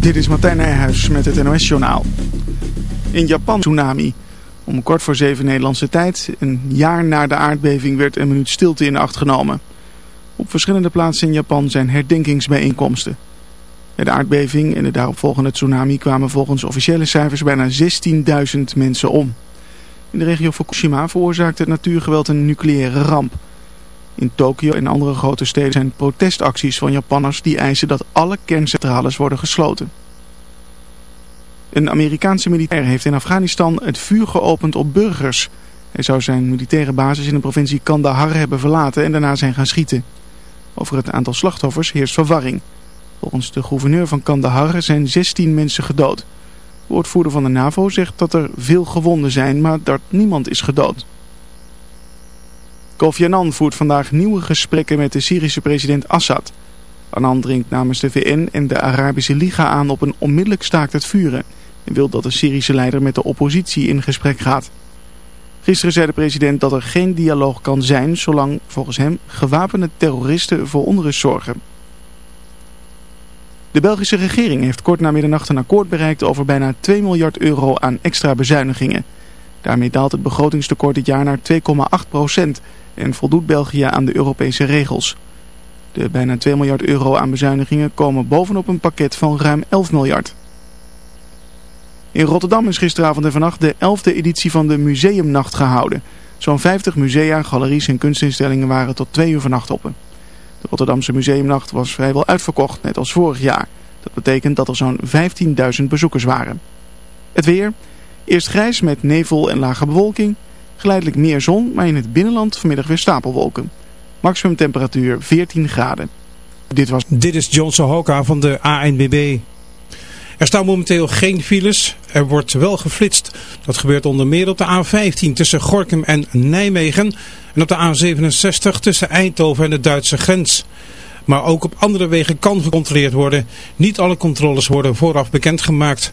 Dit is Martijn Nijhuis met het NOS-journaal. In Japan tsunami. Om kort voor zeven Nederlandse tijd, een jaar na de aardbeving, werd een minuut stilte in acht genomen. Op verschillende plaatsen in Japan zijn herdenkingsbijeenkomsten. Bij de aardbeving en de daaropvolgende tsunami kwamen volgens officiële cijfers bijna 16.000 mensen om. In de regio Fukushima veroorzaakte het natuurgeweld een nucleaire ramp. In Tokio en andere grote steden zijn protestacties van Japanners die eisen dat alle kerncentrales worden gesloten. Een Amerikaanse militair heeft in Afghanistan het vuur geopend op burgers. Hij zou zijn militaire basis in de provincie Kandahar hebben verlaten en daarna zijn gaan schieten. Over het aantal slachtoffers heerst verwarring. Volgens de gouverneur van Kandahar zijn 16 mensen gedood. De woordvoerder van de NAVO zegt dat er veel gewonden zijn, maar dat niemand is gedood. Kofi Annan voert vandaag nieuwe gesprekken met de Syrische president Assad. Annan dringt namens de VN en de Arabische Liga aan op een onmiddellijk staakt het vuren... en wil dat de Syrische leider met de oppositie in gesprek gaat. Gisteren zei de president dat er geen dialoog kan zijn... zolang volgens hem gewapende terroristen voor onrust zorgen. De Belgische regering heeft kort na middernacht een akkoord bereikt... over bijna 2 miljard euro aan extra bezuinigingen... Daarmee daalt het begrotingstekort dit jaar naar 2,8 procent en voldoet België aan de Europese regels. De bijna 2 miljard euro aan bezuinigingen komen bovenop een pakket van ruim 11 miljard. In Rotterdam is gisteravond en vannacht de 11e editie van de Museumnacht gehouden. Zo'n 50 musea, galeries en kunstinstellingen waren tot 2 uur vannacht open. De Rotterdamse Museumnacht was vrijwel uitverkocht, net als vorig jaar. Dat betekent dat er zo'n 15.000 bezoekers waren. Het weer... Eerst grijs met nevel en lage bewolking. Geleidelijk meer zon, maar in het binnenland vanmiddag weer stapelwolken. Maximum temperatuur 14 graden. Dit, was... Dit is Johnson Hoka van de ANBB. Er staan momenteel geen files. Er wordt wel geflitst. Dat gebeurt onder meer op de A15 tussen Gorkum en Nijmegen. En op de A67 tussen Eindhoven en de Duitse grens. Maar ook op andere wegen kan gecontroleerd worden. Niet alle controles worden vooraf bekendgemaakt.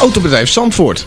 Autobedrijf Zandvoort.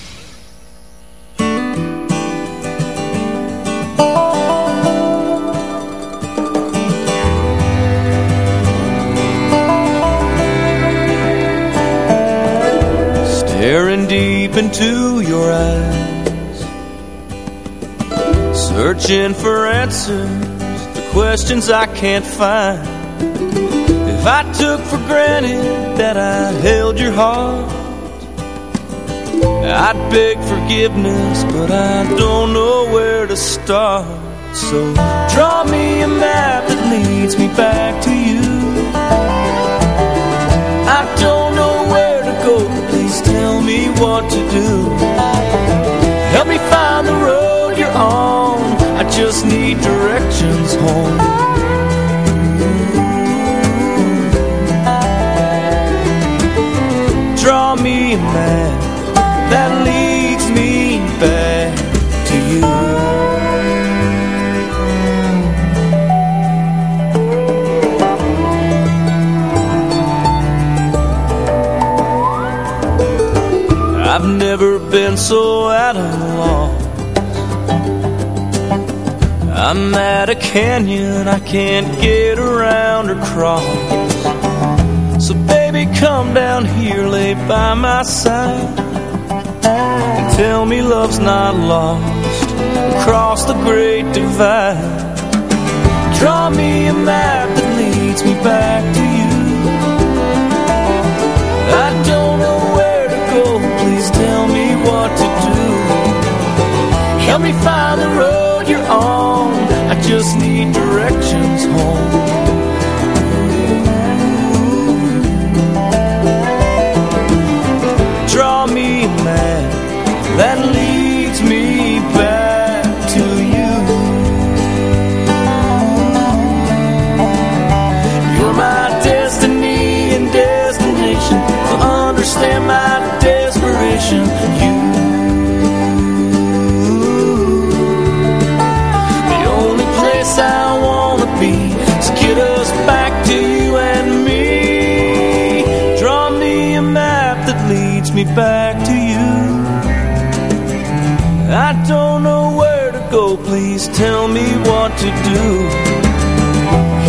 Searching for answers to questions I can't find. If I took for granted that I held your heart I'd beg forgiveness, but I don't know where to start. So draw me a map that leads me back to you. I don't know where to go, please tell me what to do. Help me find the road you're on I just need directions home Draw me a map that leads me back to you. I've never been so at a loss. I'm at a canyon I can't get around or cross. So baby, come down here, lay by my side, and tell me love's not lost across the great divide. Draw me a map that leads me back to you. I don't know where to go, please tell me what to do. Help me find just need directions home. To do.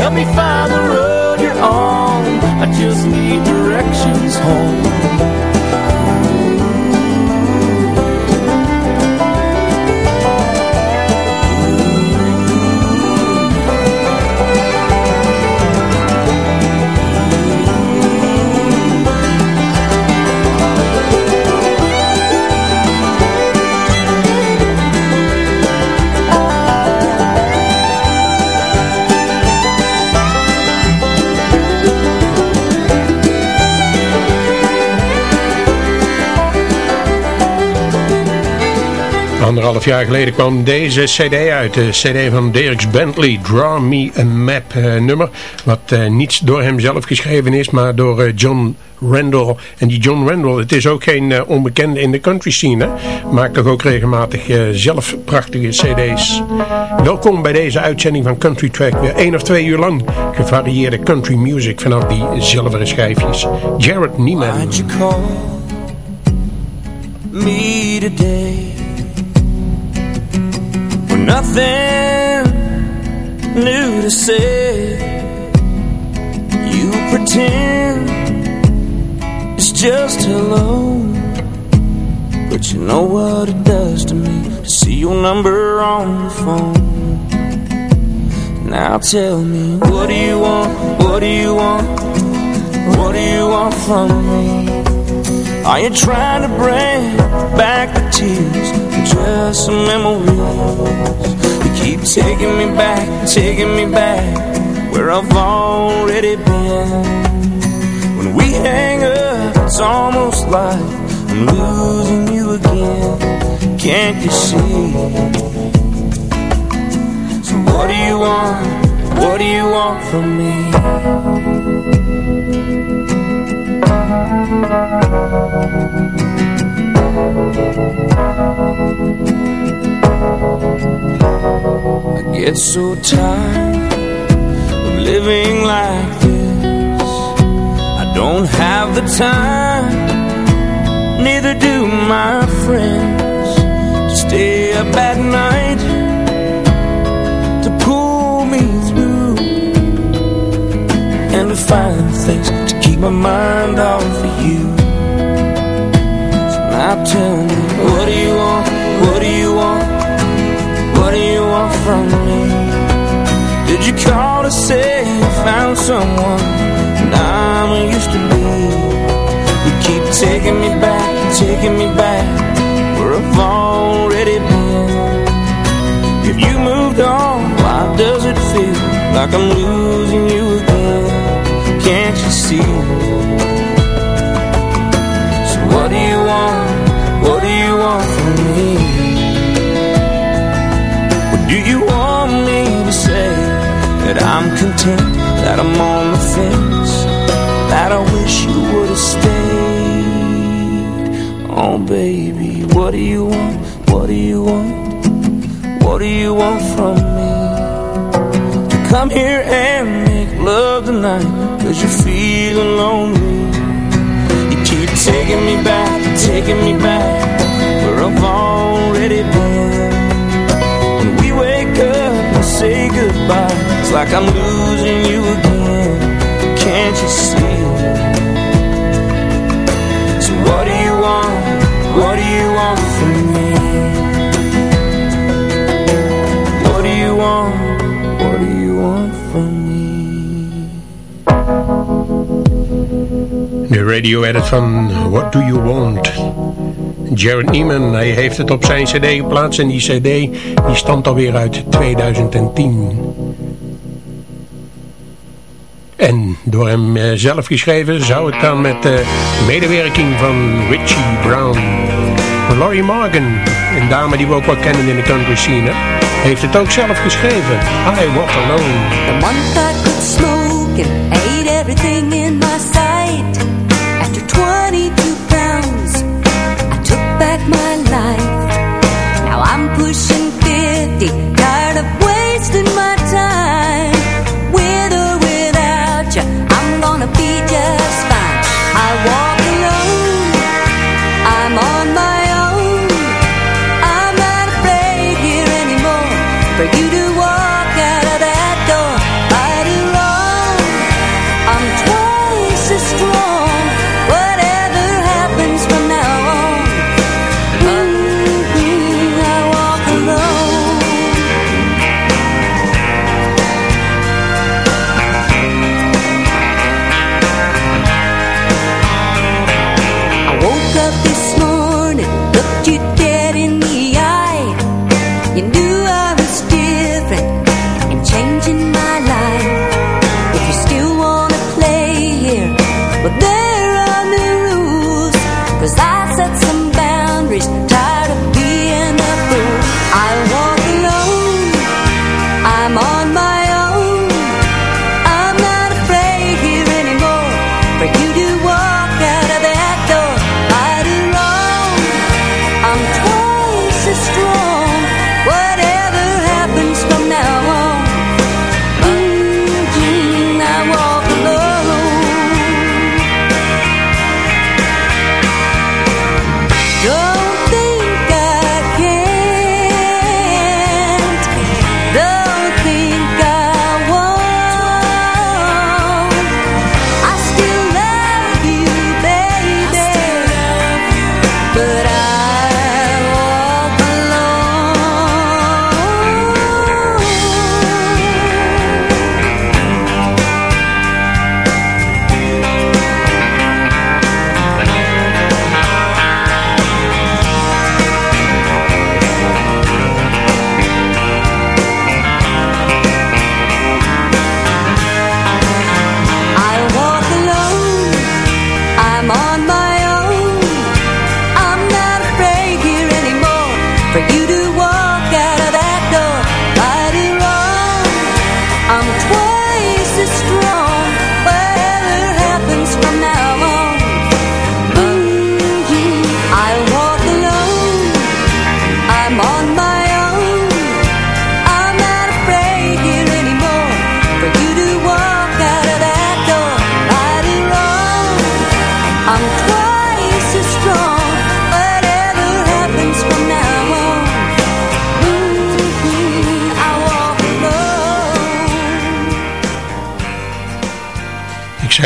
Help me find the road you're on. I just need directions home. Anderhalf jaar geleden kwam deze cd uit. De cd van Derek Bentley, Draw Me a Map eh, nummer. Wat eh, niet door hem zelf geschreven is, maar door eh, John Randall. En die John Randall, het is ook geen onbekende in de country scene. Maakt toch ook regelmatig zelf prachtige cd's. Welkom bij deze uitzending van Country Track. Weer één of twee uur lang gevarieerde country music vanaf die zilveren schijfjes. Jared call me today? Nothing new to say. You pretend it's just hello. But you know what it does to me to see your number on the phone. Now tell me, what do you want? What do you want? What do you want from me? Are you trying to bring back the tears just memories? You keep taking me back, taking me back where I've already been. When we hang up, it's almost like I'm losing you again. Can't you see? So what do you want? What do you want from me? I get so tired of living like this. I don't have the time, neither do my friends, to stay up at night to pull me through and to find things to keep my mind off of you. So now tell me, what do you want? What do you want? What do you want from me? Did you call to say you found someone and I'm used to be? You keep taking me back, taking me back where I've already been. If you moved on, why does it feel like I'm losing you again? Can't you see? So what do you want? Content, that I'm on the fence, that I wish you would have stayed? Oh baby, what do you want? What do you want? What do you want from me? To come here and make love tonight Cause you're feeling lonely You keep taking me back, taking me back Where I've already been When we wake up and say goodbye like I'm losing you again Can't you see? So what do you want? What do you want from me? What do you want? What do you want from me? De radio-edit van What Do You Want? Jared Neiman, hij heeft het op zijn cd geplaatst en die cd die stamt alweer uit 2010. Door hem eh, zelf geschreven zou het dan met de medewerking van Richie Brown. Laurie Morgan, een dame die we ook wel kennen in de country scene, heeft het ook zelf geschreven. I Walk Alone.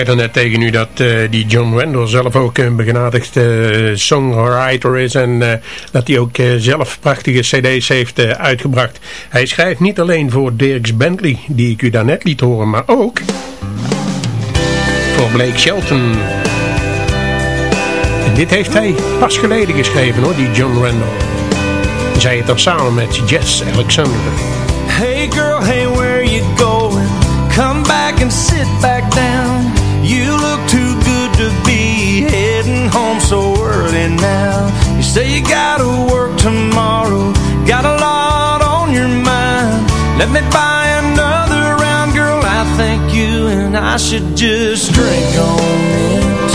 Zei daarnet tegen u dat eh, die John Wendell zelf ook een begenadigd eh, songwriter is en eh, dat hij ook zelf prachtige cd's heeft uitgebracht. Hij schrijft niet alleen voor Dirks Bentley, die ik u daarnet liet horen, maar ook voor Blake Shelton. Dit heeft hij pas geleden geschreven hoor, die John Wendell. Zij het dan samen met Jess Alexander. Hey girl, hey, where you going? Come back and sit back down. doing now? You say you gotta work tomorrow, got a lot on your mind. Let me buy another round, girl. I think you and I should just drink on it.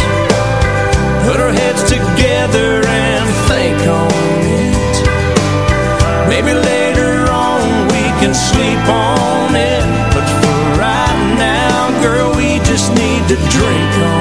Put our heads together and think on it. Maybe later on we can sleep on it. But for right now, girl, we just need to drink on it.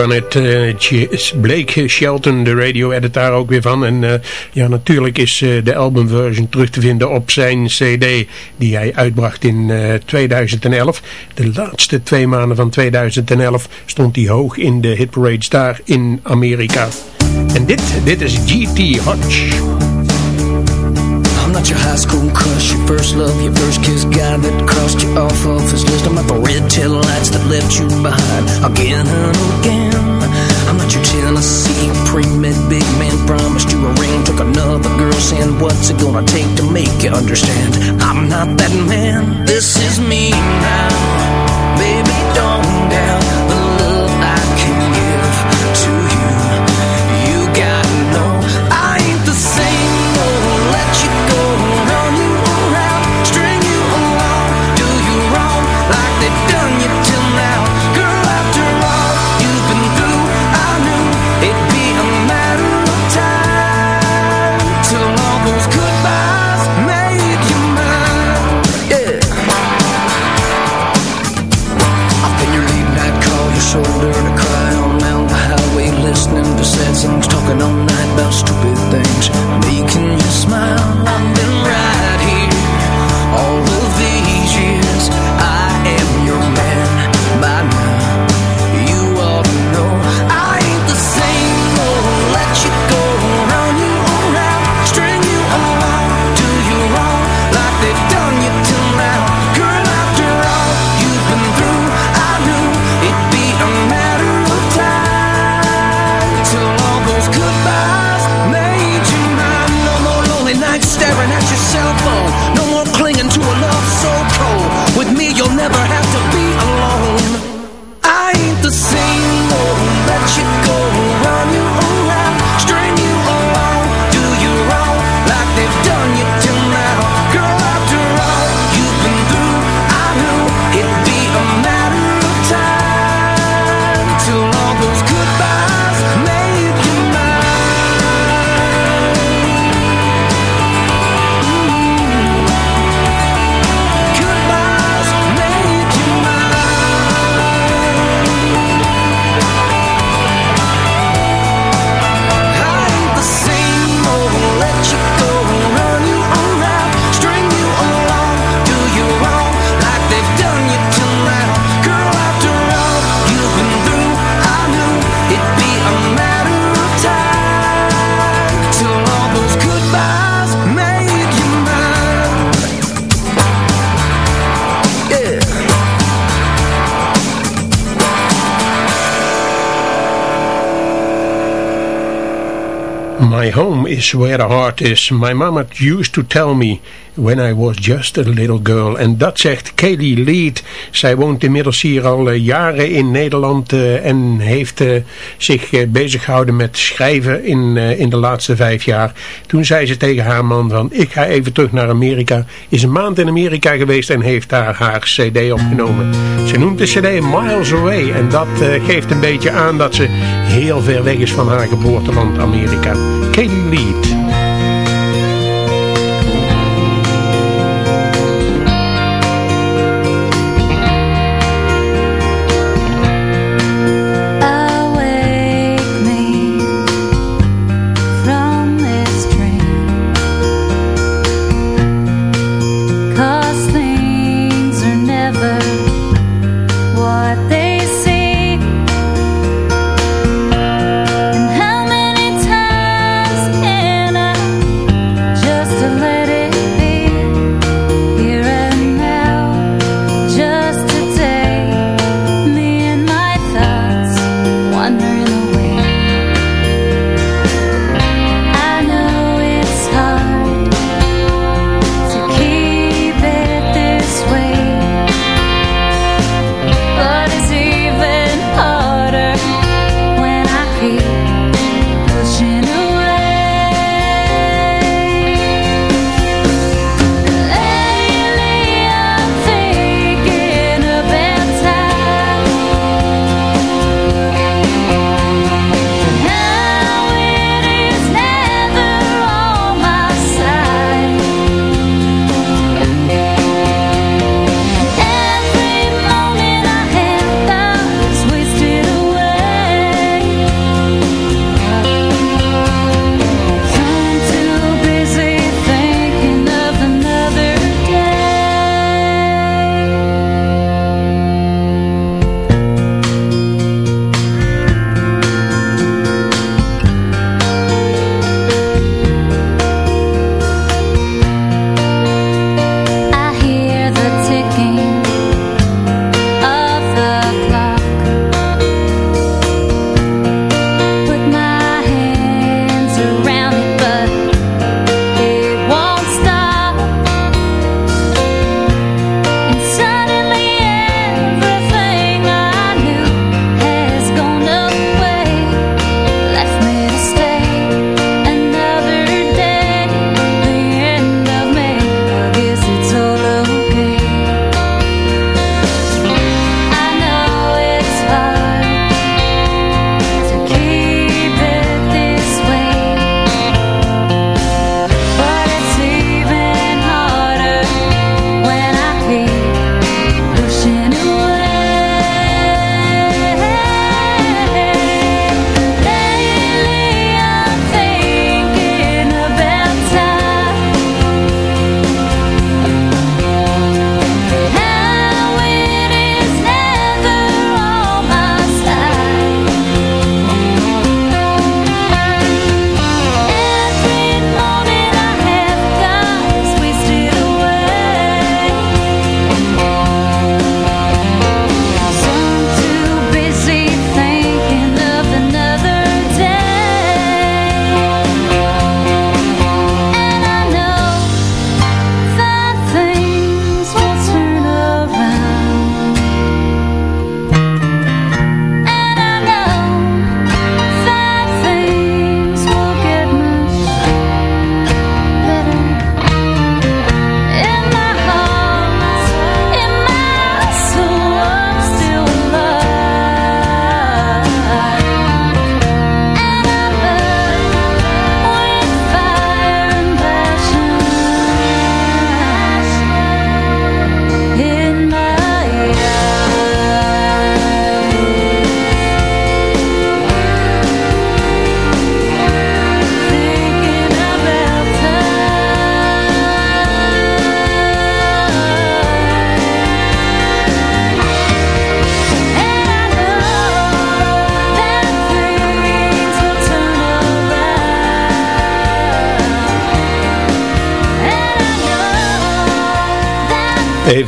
kan het. Uh, Blake Shelton, de radio edit daar ook weer van. En eh, ja, natuurlijk is uh, de albumversion terug te vinden op zijn cd die hij uitbracht in 2011. De laatste twee maanden van 2011 stond hij hoog in de hitparades daar in Amerika. En dit, dit is GT Hodge. I'm not your high school crush, your first love, your first kiss guy that crossed you off of his list. I'm not the red tail lights that left you behind again and again. sent you Tennessee. Pre-med big man promised you a ring. Took another girl's hand. What's it gonna take to make you understand? I'm not that man. This is me now. Baby, don't doubt My home is where the heart is. My mama used to tell me when I was just a little girl. En dat zegt Kaylee Lead. Zij woont inmiddels hier al uh, jaren in Nederland uh, en heeft uh, zich bezig gehouden met schrijven in, in de laatste vijf jaar. Toen zei ze tegen haar man van ik ga even terug naar Amerika. Is een maand in Amerika geweest en heeft daar haar cd opgenomen. Ze noemt de cd Miles Away en dat geeft een beetje aan dat ze heel ver weg is van haar geboorteland Amerika. Kaylee Lead.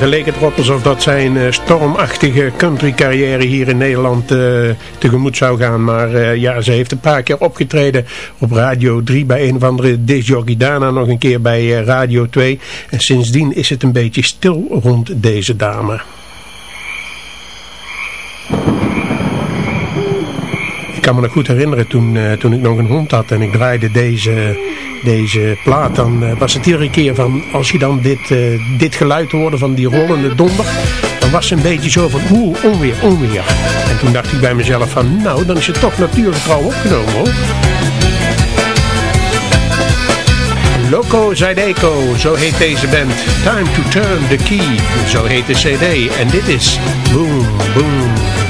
Even leek het erop alsof dat zijn uh, stormachtige country carrière hier in Nederland uh, tegemoet zou gaan. Maar uh, ja, ze heeft een paar keer opgetreden op Radio 3 bij een of andere disjockey. Daarna nog een keer bij Radio 2. En sindsdien is het een beetje stil rond deze dame. Ik kan me nog goed herinneren toen, uh, toen ik nog een hond had en ik draaide deze, deze plaat. Dan uh, was het iedere keer van, als je dan dit, uh, dit geluid hoorde van die rollende donder. Dan was het een beetje zo van, oeh, onweer, onweer. En toen dacht ik bij mezelf van, nou, dan is het toch natuurgetrouw opgenomen hoor. Loco Zydeco, zo heet deze band. Time to turn the key, zo heet de cd. En dit is Boom Boom.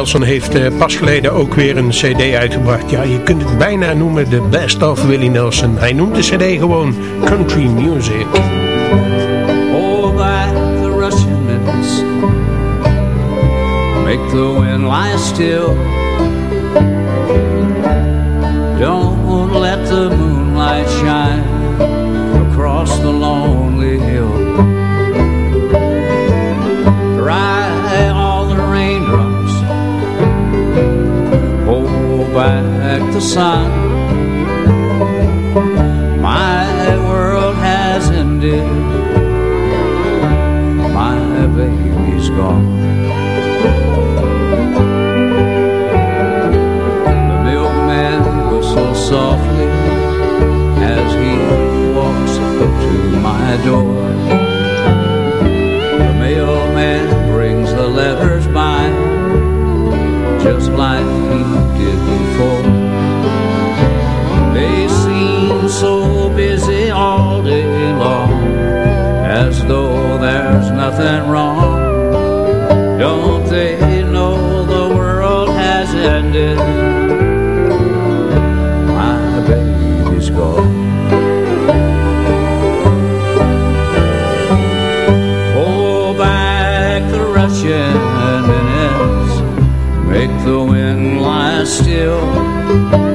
Nelson heeft uh, pas geleden ook weer een cd uitgebracht. Ja, je kunt het bijna noemen de best of Willie Nelson. Hij noemt de cd gewoon country music. Oh, that the Russian Make the wind lie still Don't let the moonlight shine Across the lonely the sun. My world has ended. My baby's gone. The milkman whistles softly as he walks up to my door. The mailman brings the letters by just like he there's nothing wrong. Don't they know the world has ended? My baby's gone. Pull back the make the wind lie still.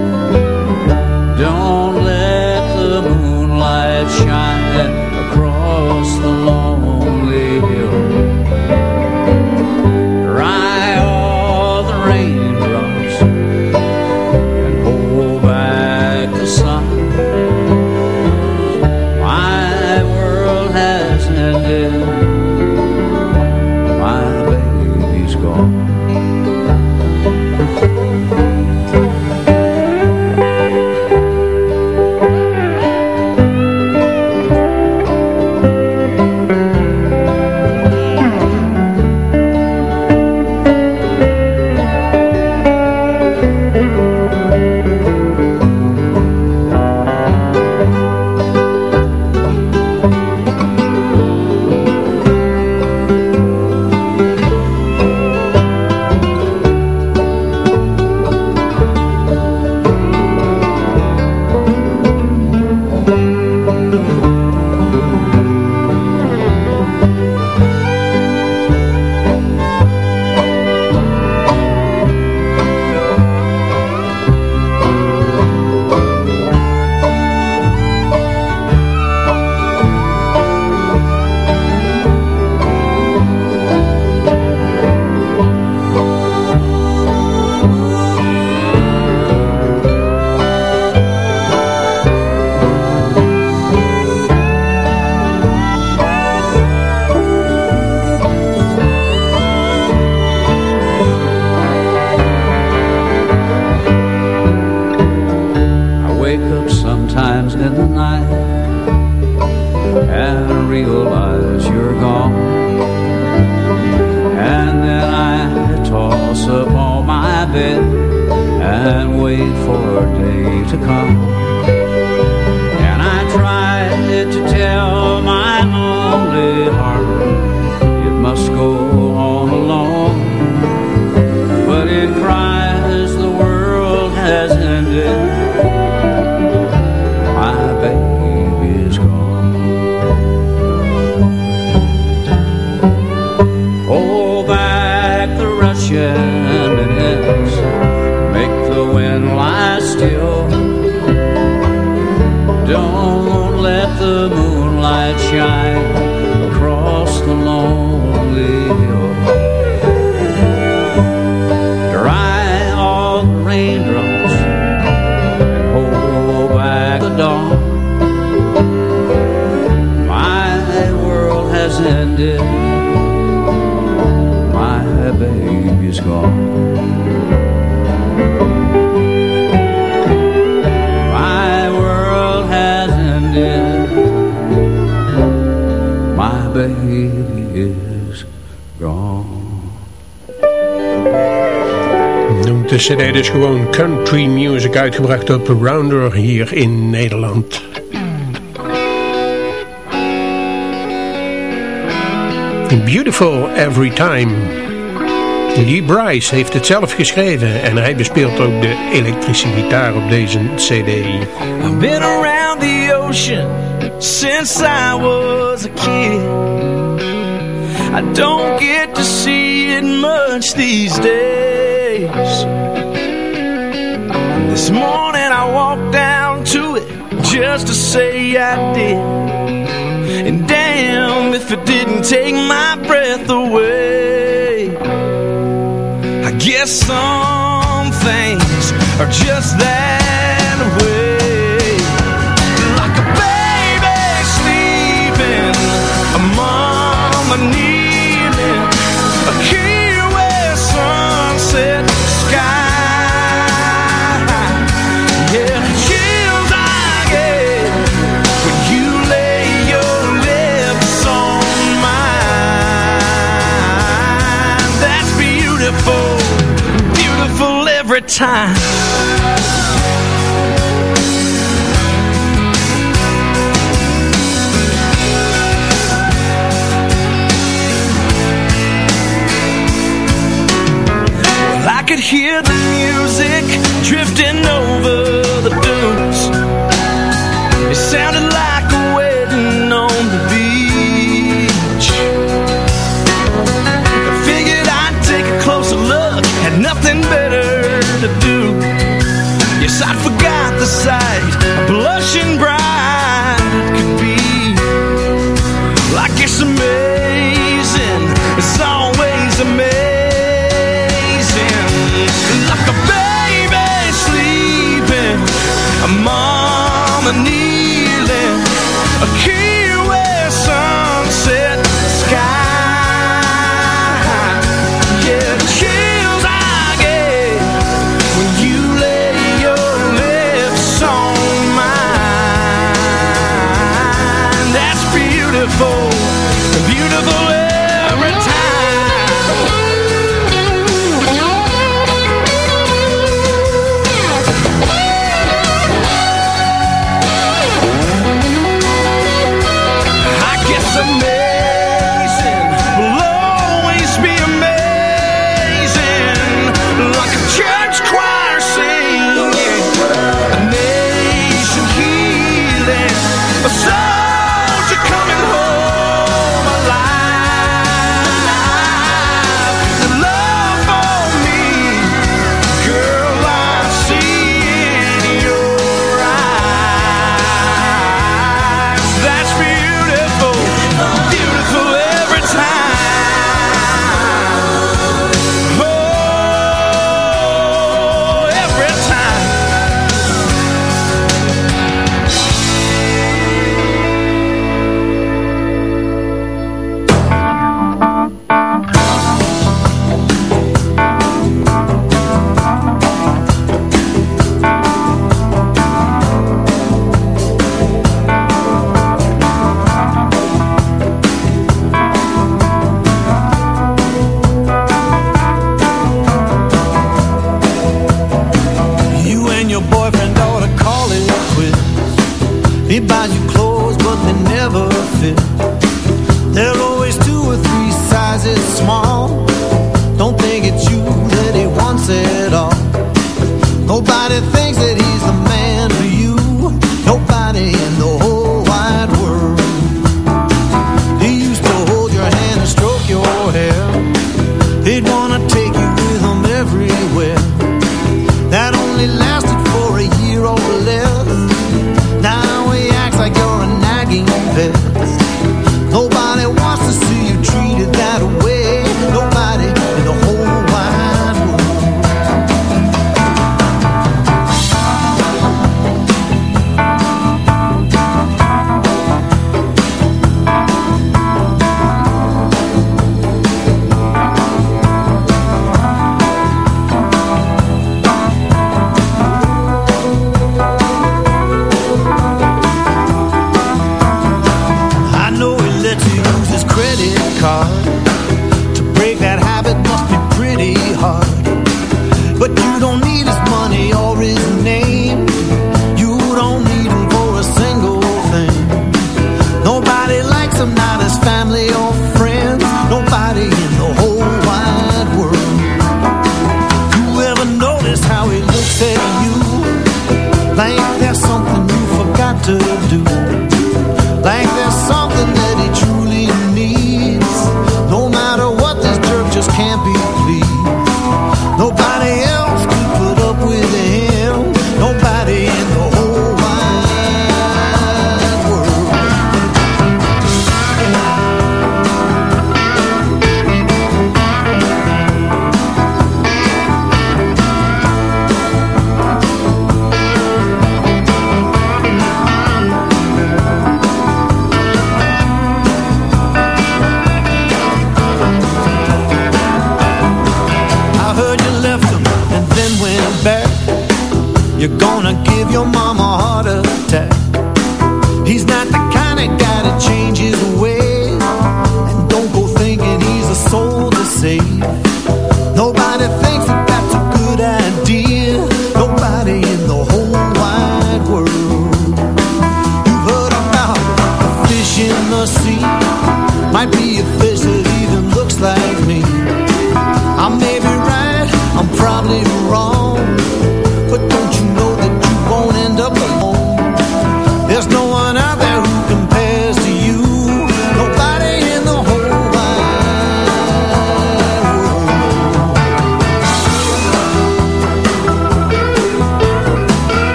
De cd dus gewoon country music uitgebracht op Rounder hier in Nederland. Beautiful Every Time. Lee Bryce heeft het zelf geschreven en hij bespeelt ook de elektrische gitaar op deze cd. I've been around the ocean since I was a kid. I don't get to see it much these days. Morning I walked down to it just to say I did. And damn if it didn't take my breath away. I guess some things are just that time.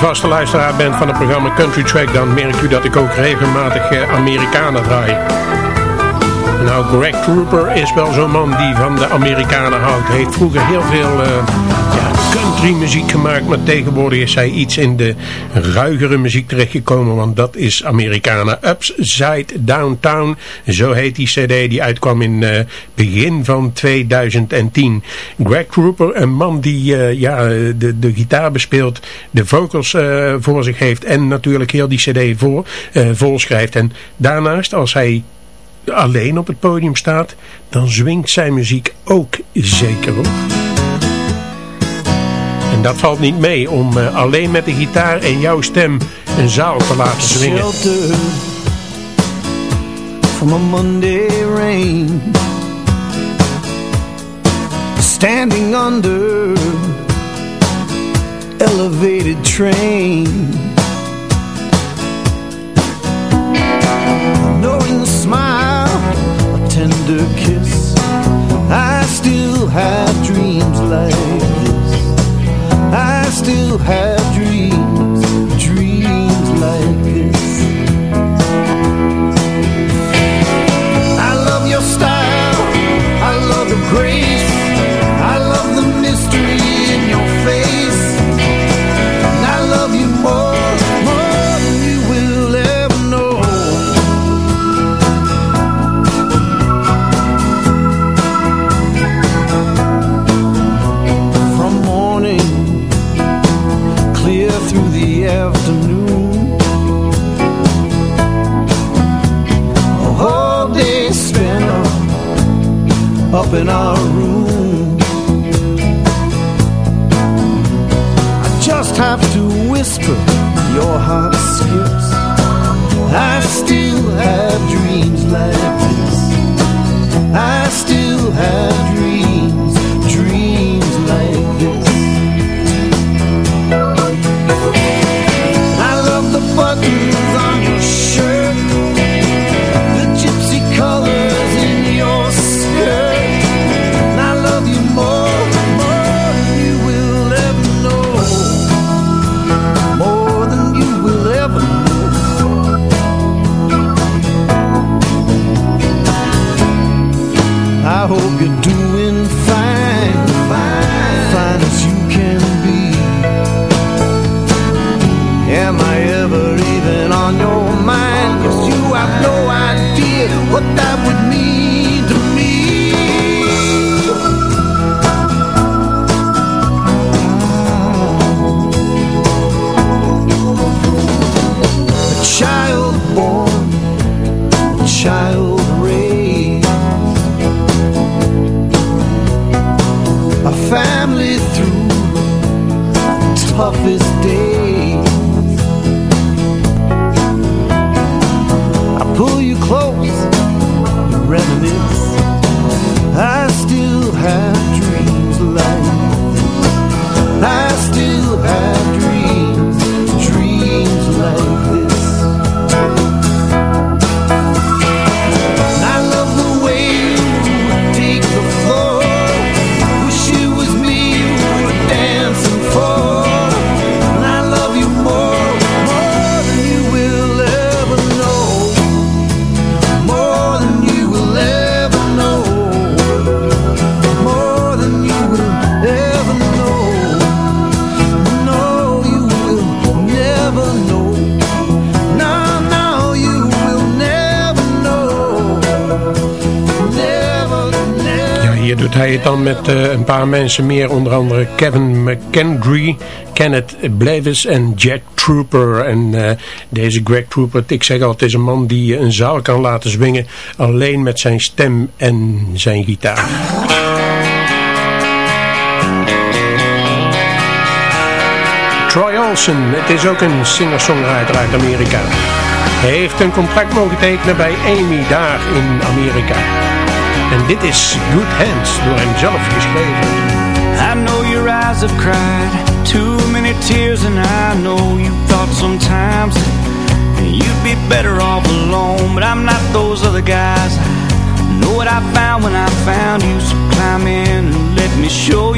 Vaste luisteraar bent van het programma Country Track, dan merkt u dat ik ook regelmatig eh, Amerikanen draai. Nou, Greg Trooper is wel zo'n man die van de Amerikanen houdt. Hij heeft vroeger heel veel eh, country muziek gemaakt, maar tegenwoordig is hij iets in de ruigere muziek terechtgekomen, want dat is Amerikanen. Upside Downtown, zo heet die cd, die uitkwam in eh, begin van 2010. Greg Trooper, een man die eh, ja, de, de gitaar bespeelt, de vocals eh, voor zich heeft en natuurlijk heel die cd voor, volschrijft. En daarnaast, als hij alleen op het podium staat, dan zwingt zijn muziek ook zeker op. En dat valt niet mee om eh, alleen met de gitaar en jouw stem een zaal te laten zwingen. from a Monday rain. Standing under elevated train. Knowing the smile, a tender kiss. I still have dreams like still have dreams, dreams like A child dan met uh, een paar mensen meer. Onder andere Kevin McKendry, Kenneth Blavis en Jack Trooper. En uh, deze Greg Trooper, ik zeg altijd, is een man die een zaal kan laten zwingen. Alleen met zijn stem en zijn gitaar. Troy Olsen, het is ook een singer-songwriter uit Amerika. Hij heeft een contract mogen tekenen bij Amy daar in Amerika. En dit is Good Hands, door hem zelf geschreven. I know your eyes have cried. Too many tears and I know you thought sometimes you'd be better off alone. But I'm not those other guys. I know what I found when I found you. So climb in and let me show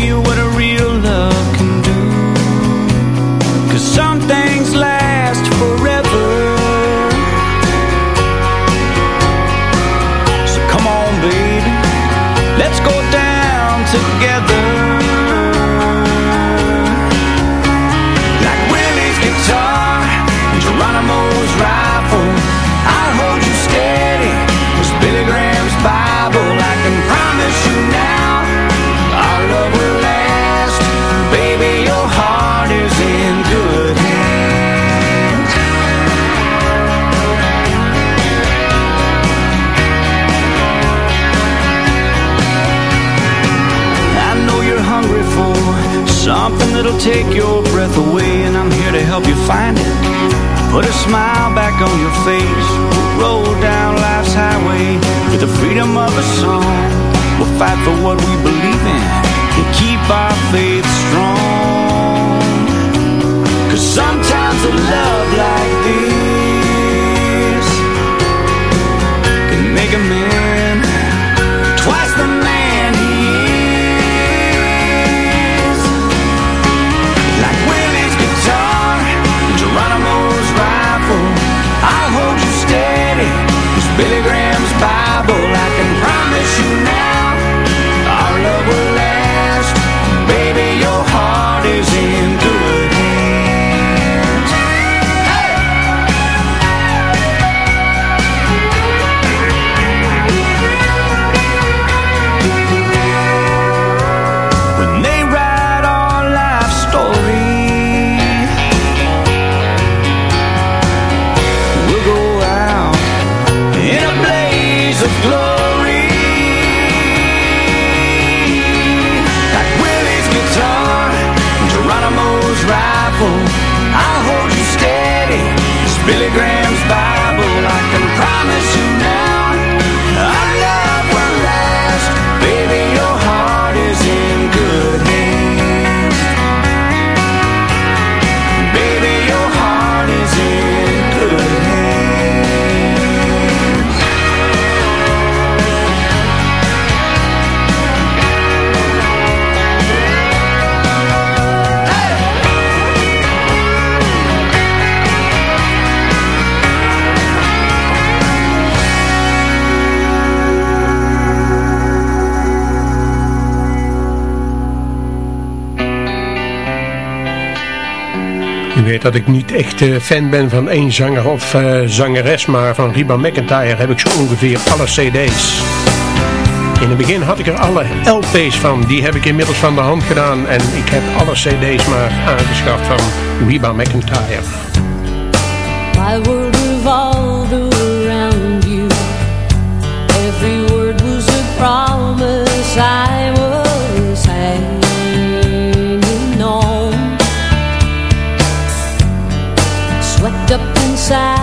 dat ik niet echt eh, fan ben van één zanger of eh, zangeres, maar van Reba McIntyre heb ik zo ongeveer alle cd's. In het begin had ik er alle LP's van, die heb ik inmiddels van de hand gedaan en ik heb alle cd's maar aangeschaft van Reba McIntyre. pasar.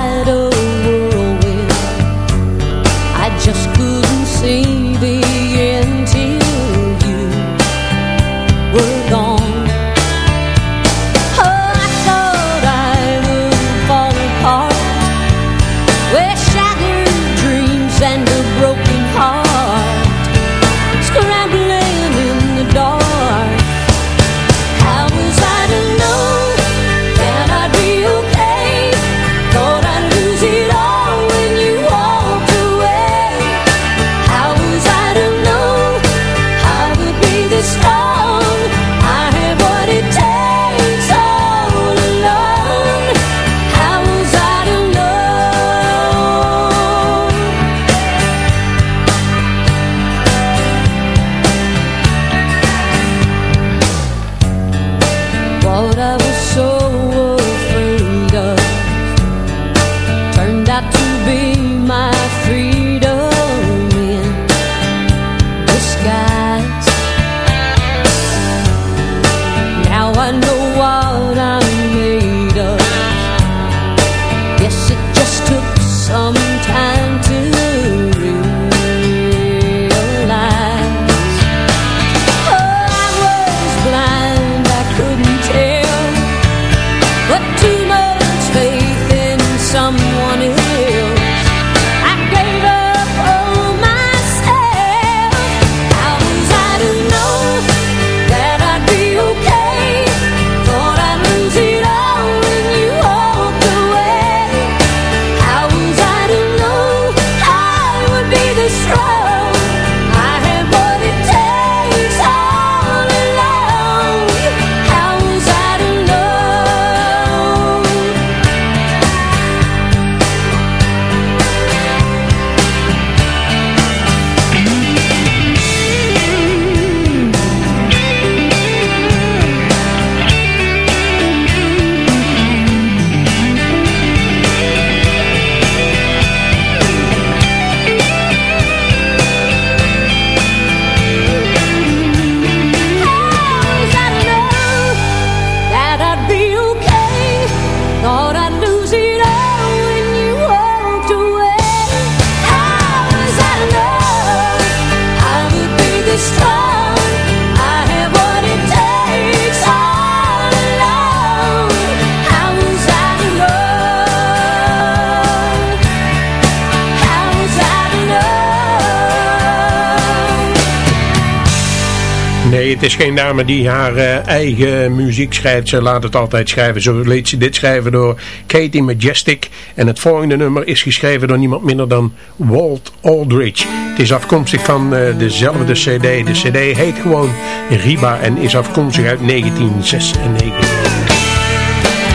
Het is geen dame die haar eh, eigen muziek schrijft. Ze laat het altijd schrijven. Zo leed ze dit schrijven door Katie Majestic. En het volgende nummer is geschreven door niemand minder dan Walt Aldridge. Het is afkomstig van eh, dezelfde cd. De cd heet gewoon Riba en is afkomstig uit 1996.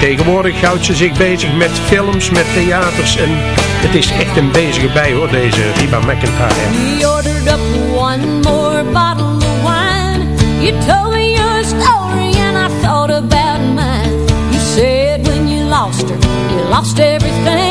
Tegenwoordig houdt ze zich bezig met films, met theaters. En het is echt een bezige bij hoor, deze Riba McIntyre. lost everything.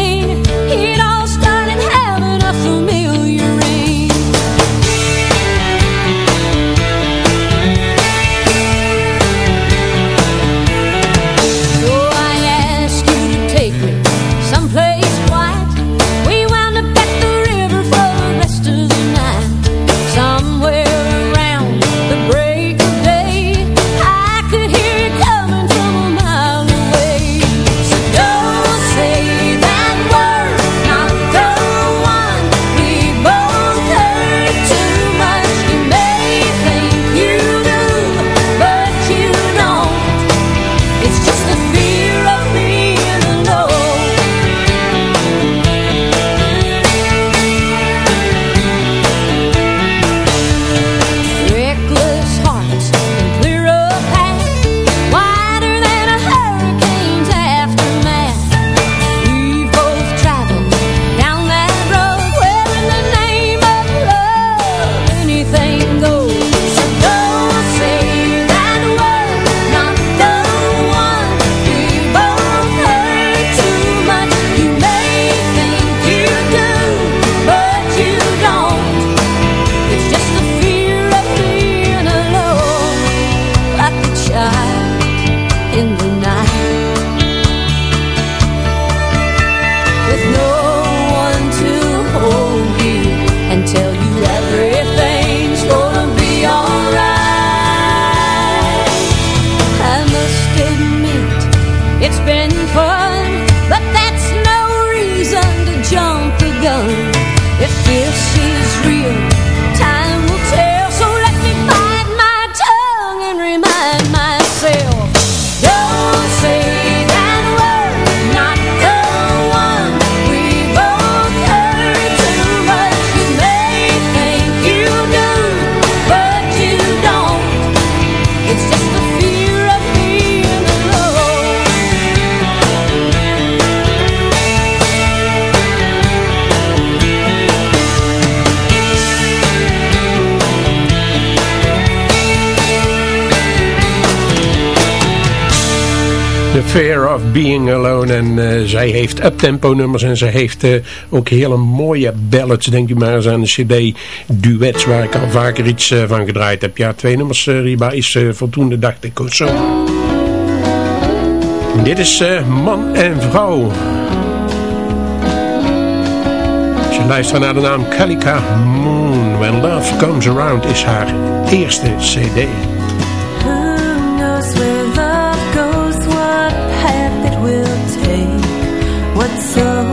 zij heeft uptempo nummers en ze heeft uh, ook hele mooie ballads. Denk u maar eens aan de cd duets waar ik al vaker iets eh, van gedraaid heb. Ja, twee nummers eh, Riba is voldoende dacht ik zo. Dit is man en vrouw. Ze je luistert naar de naam Kalika Moon. When Love Comes Around is haar eerste cd. Van